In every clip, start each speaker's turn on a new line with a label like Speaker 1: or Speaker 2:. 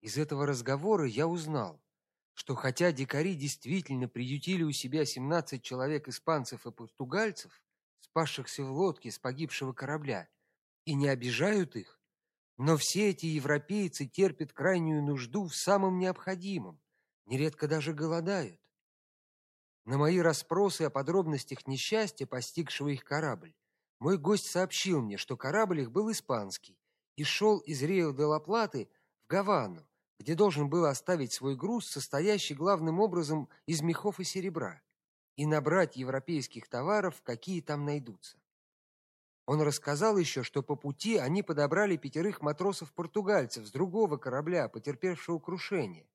Speaker 1: Из этого разговора я узнал, что хотя дикари действительно приютили у себя 17 человек испанцев и португальцев, спасшихся в лодке с погибшего корабля, и не обижают их, но все эти европейцы терпят крайнюю нужду в самом необходимом, нередко даже голодают. На мои расспросы о подробностях несчастья, постигшего их корабль, мой гость сообщил мне, что корабль их был испанский и шел из Рио-де-ла-Платы в Гавану, где должен был оставить свой груз, состоящий главным образом из мехов и серебра, и набрать европейских товаров, какие там найдутся. Он рассказал еще, что по пути они подобрали пятерых матросов-португальцев с другого корабля, потерпевшего крушение,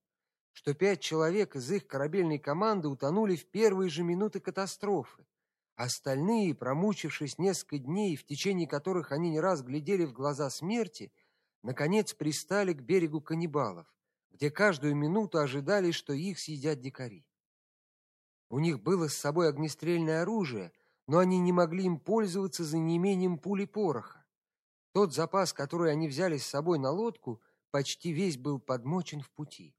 Speaker 1: что пять человек из их корабельной команды утонули в первые же минуты катастрофы, остальные, промучившись несколько дней, в течение которых они не раз глядели в глаза смерти, наконец пристали к берегу каннибалов, где каждую минуту ожидали, что их съедят дикари. У них было с собой огнестрельное оружие, но они не могли им пользоваться за неимением пули пороха. Тот запас, который они взяли с собой на лодку, почти весь был подмочен в пути,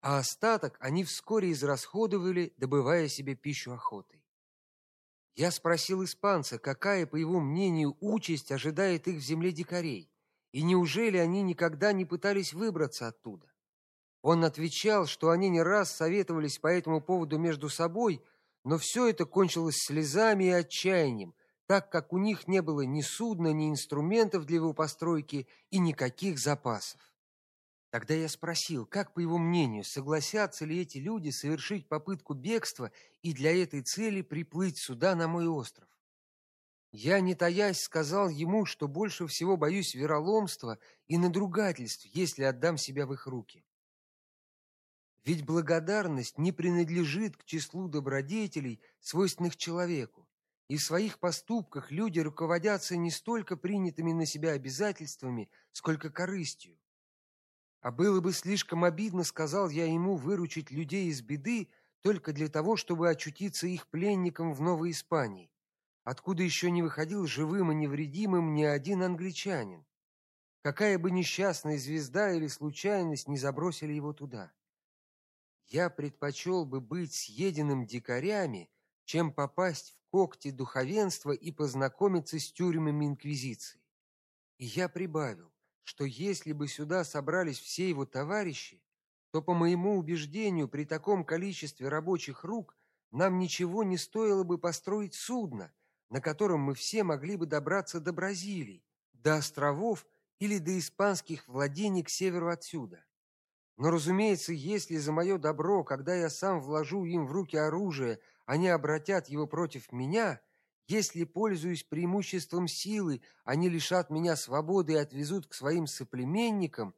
Speaker 1: а остаток они вскоре израсходовали, добывая себе пищу охотой. Я спросил испанца, какая, по его мнению, участь ожидает их в земле дикарей, и неужели они никогда не пытались выбраться оттуда. Он отвечал, что они не раз советовались по этому поводу между собой, но все это кончилось слезами и отчаянием, так как у них не было ни судна, ни инструментов для его постройки и никаких запасов. Тогда я спросил, как по его мнению, согласятся ли эти люди совершить попытку бегства и для этой цели приплыть сюда на мой остров. Я не таясь сказал ему, что больше всего боюсь вероломства и надругательств, если отдам себя в их руки. Ведь благодарность не принадлежит к числу добродетелей, свойственных человеку. И в своих поступках люди руководятся не столько принятыми на себя обязательствами, сколько корыстью. А было бы слишком обидно, сказал я ему, выручить людей из беды только для того, чтобы очутиться их пленником в Новой Испании, откуда еще не выходил живым и невредимым ни один англичанин. Какая бы несчастная звезда или случайность не забросили его туда. Я предпочел бы быть съеденным дикарями, чем попасть в когти духовенства и познакомиться с тюрьмами инквизиции. И я прибавил, что если бы сюда собрались все его товарищи, то по моему убеждению, при таком количестве рабочих рук нам ничего не стоило бы построить судно, на котором мы все могли бы добраться до Бразилии, до островов или до испанских владений к северу отсюда. Но, разумеется, если за мое добро, когда я сам вложу им в руки оружие, они обратят его против меня, если, пользуясь преимуществом силы, они лишат меня свободы и отвезут к своим соплеменникам,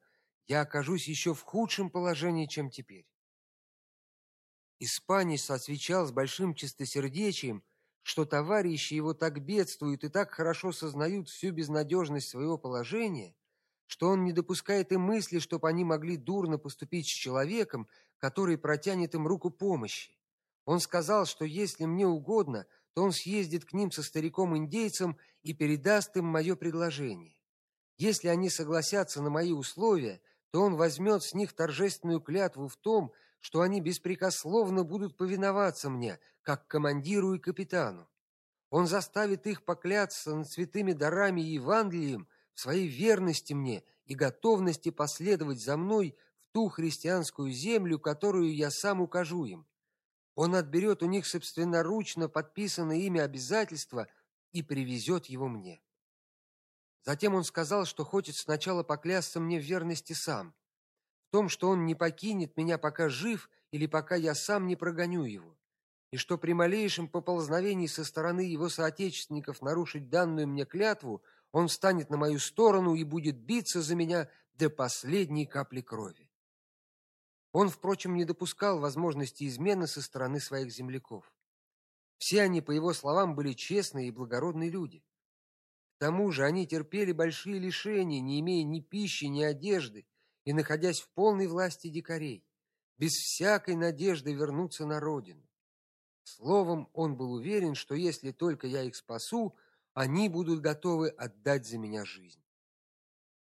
Speaker 1: я окажусь еще в худшем положении, чем теперь. Испанец отвечал с большим чистосердечием, что товарищи его так бедствуют и так хорошо сознают всю безнадежность своего положения, что он не допускает и мысли, чтобы они могли дурно поступить с человеком, который протянет им руку помощи. Он сказал, что если мне угодно, то он съездит к ним со стариком-индейцем и передаст им мое предложение. Если они согласятся на мои условия, то он возьмет с них торжественную клятву в том, что они беспрекословно будут повиноваться мне, как командиру и капитану. Он заставит их поклясться над святыми дарами и Евангелием, в своей верности мне и готовности последовать за мной в ту христианскую землю, которую я сам укажу им. Он отберет у них собственноручно подписанное ими обязательство и привезет его мне. Затем он сказал, что хочет сначала поклясться мне в верности сам, в том, что он не покинет меня пока жив или пока я сам не прогоню его, и что при малейшем поползновении со стороны его соотечественников нарушить данную мне клятву он встанет на мою сторону и будет биться за меня до последней капли крови. Он, впрочем, не допускал возможности измены со стороны своих земляков. Все они, по его словам, были честные и благородные люди. К тому же они терпели большие лишения, не имея ни пищи, ни одежды, и находясь в полной власти дикарей, без всякой надежды вернуться на родину. Словом, он был уверен, что если только я их спасу, они будут готовы отдать за меня жизнь.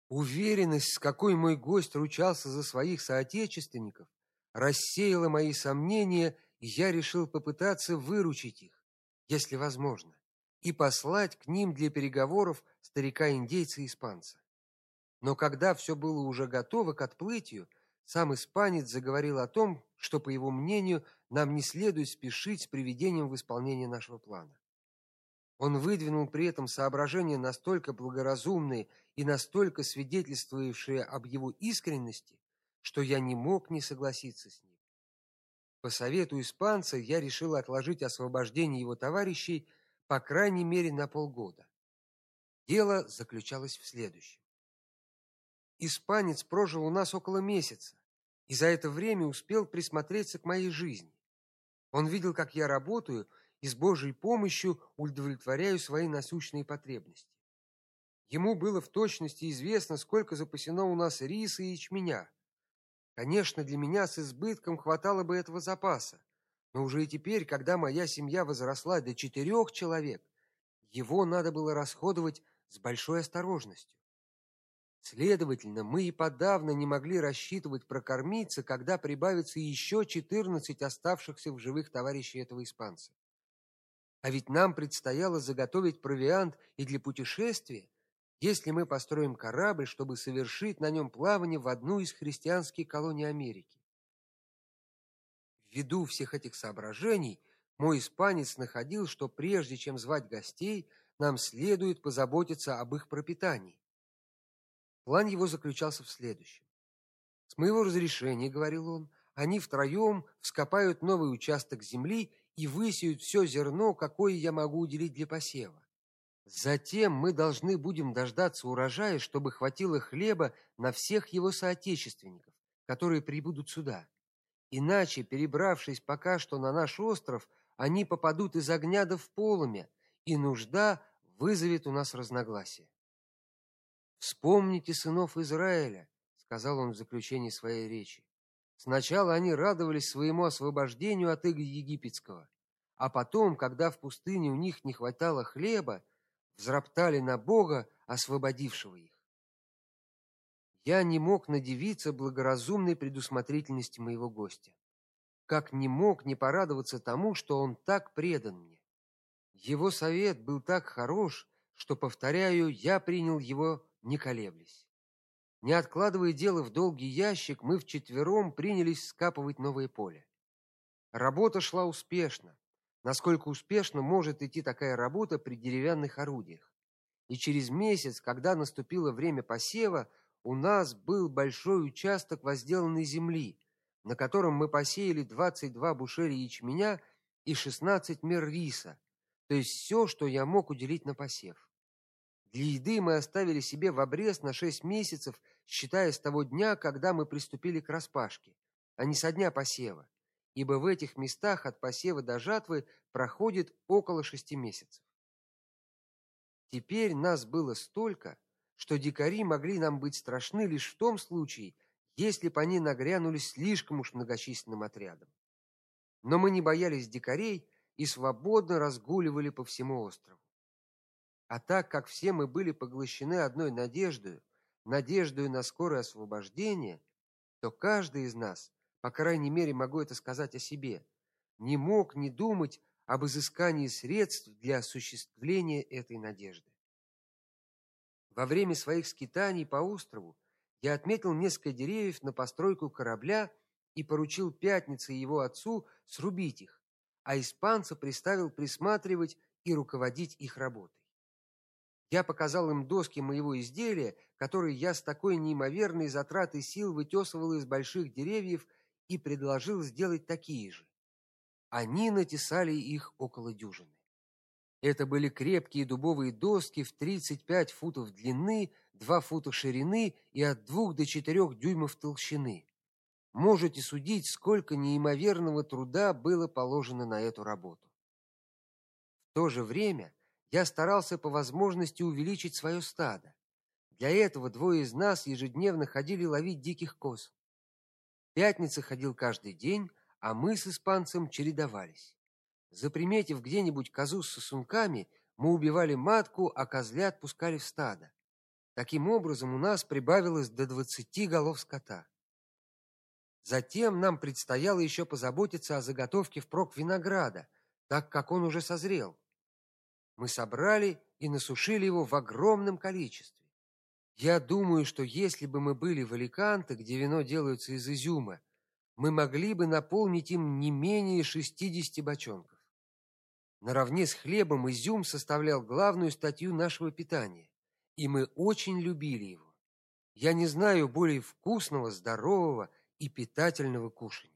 Speaker 1: Уверенность, с какой мой гость ручался за своих соотечественников, рассеяла мои сомнения, и я решил попытаться выручить их, если возможно, и послать к ним для переговоров старика-индейца и испанца. Но когда все было уже готово к отплытию, сам испанец заговорил о том, что, по его мнению, нам не следует спешить с приведением в исполнение нашего плана. Он выдвинул при этом соображения настолько благоразумные и настолько свидетельствующие об его искренности, что я не мог не согласиться с ним. По совету испанца я решил отложить освобождение его товарищей по крайней мере на полгода. Дело заключалось в следующем. Испанец прожил у нас около месяца, и за это время успел присмотреться к моей жизни. Он видел, как я работаю, и с Божьей помощью удовлетворяю свои насущные потребности. Ему было в точности известно, сколько запасено у нас риса и ячменя. Конечно, для меня с избытком хватало бы этого запаса, но уже и теперь, когда моя семья возросла до четырех человек, его надо было расходовать с большой осторожностью. Следовательно, мы и подавно не могли рассчитывать прокормиться, когда прибавится еще четырнадцать оставшихся в живых товарищей этого испанца. А ведь нам предстояло заготовить провиант и для путешествия, если мы построим корабль, чтобы совершить на нем плавание в одну из христианских колоний Америки. Ввиду всех этих соображений, мой испанец находил, что прежде чем звать гостей, нам следует позаботиться об их пропитании. План его заключался в следующем: с моего разрешения, говорил он, они втроем вскопают новый участок земли и высеют все зерно, какое я могу уделить для посева. Затем мы должны будем дождаться урожая, чтобы хватило хлеба на всех его соотечественников, которые прибудут сюда. Иначе, перебравшись пока что на наш остров, они попадут из огня до в полымя, и нужда вызовет у нас разногласия. Вспомните сынов Израиля, сказал он в заключении своей речи. Сначала они радовались своему освобождению от ига египетского, а потом, когда в пустыне у них не хватало хлеба, взроптали на Бога, освободившего их. Я не мог надивиться благоразумной предусмотрительности моего гостя. Как не мог не порадоваться тому, что он так предан мне. Его совет был так хорош, что, повторяю, я принял его не колеблясь. Не откладывая дело в долгий ящик, мы вчетвером принялись скапывать новое поле. Работа шла успешно, насколько успешно может идти такая работа при деревянных орудиях. И через месяц, когда наступило время посева, у нас был большой участок возделанной земли, на котором мы посеяли 22 бушели ячменя и 16 мер риса, то есть все, что я мог уделить на посев. Для еды мы оставили себе в обрез на шесть месяцев, считая с того дня, когда мы приступили к распашке, а не со дня посева, ибо в этих местах от посева до жатвы проходит около шести месяцев. Теперь нас было столько, что дикари могли нам быть страшны лишь в том случае, если бы они нагрянули слишком уж многочисленным отрядом. Но мы не боялись дикарей и свободно разгуливали по всему острову. А так как все мы были поглощены одной надеждой, надеждой на скорое освобождение, то каждый из нас, по крайней мере, могу это сказать о себе, не мог не думать об изыскании средств для осуществления этой надежды. Во время своих скитаний по острову я отметил несколько деревьев на постройку корабля и поручил Пятнице его отцу срубить их, а испанца приставил присматривать и руководить их работой. Я показал им доски моего изделия, которые я с такой неимоверной затратой сил вытесывал из больших деревьев и предложил сделать такие же. Они натесали их около дюжины. Это были крепкие дубовые доски в 35 футов длины, 2 фута ширины и от 2 до 4 дюймов толщины. Можете судить, сколько неимоверного труда было положено на эту работу. В то же время я старался по возможности увеличить свое стадо. Для этого двое из нас ежедневно ходили ловить диких коз. Пятница ходил каждый день, а мы с испанцем чередовались. Заприметив где-нибудь козу с сосунками, мы убивали матку, а козлят пускали в стадо. Таким образом, у нас прибавилось до двадцати голов скота. Затем нам предстояло еще позаботиться о заготовке впрок винограда, так как он уже созрел. Мы собрали и насушили его в огромном количестве. Я думаю, что если бы мы были в Аликанте, где вино делается из изюма, мы могли бы наполнить им не менее 60 бочонков. Наравне с хлебом изюм составлял главную статью нашего питания, и мы очень любили его. Я не знаю более вкусного, здорового и питательного кушания.